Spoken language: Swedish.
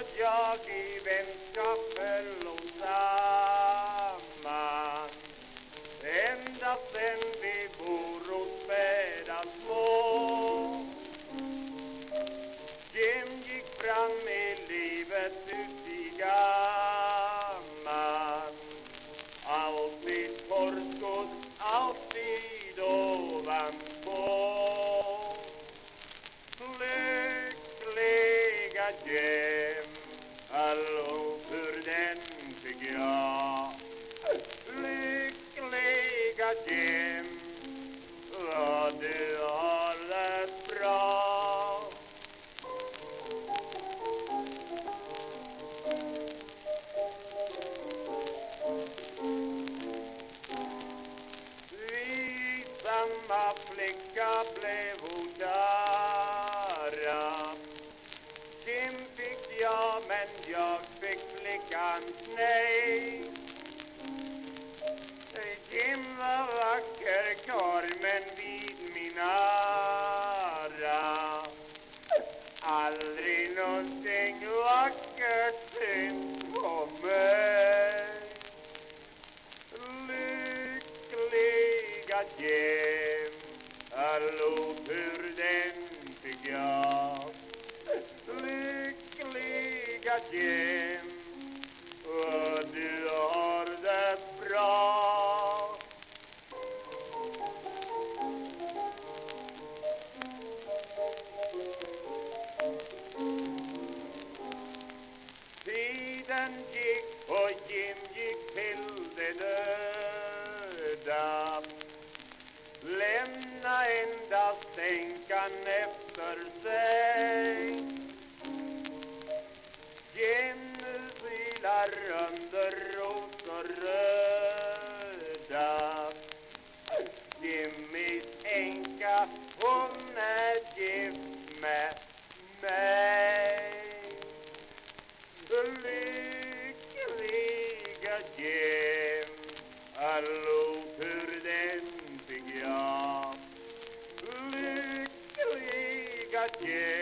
vad jag i vänskap höll oss samman. Ända sen vi bor voro späda små. Jim gick fram i livet ut i gamman. Alltid förskott, alltid ovanpå. Lyckliga Jim lycklig jag. Lyckliga Jim, vad du har det bra. Vi samma flicka blev hon där men jag fick flickans nej. Jim var vacker karl men vid min ära. Aldrig någonting vackert syns på mig. Lyckliga Jim Hallå hur den fick jag. Jim Vad du har det bra Tiden gick och Jim gick till det döda Lämna endast änkan efter sig Jämnes vilar under rosenröda Jimmys änka, hon är gift med mig Lyckliga Jim, allot hur den fick jag Lyckliga Jim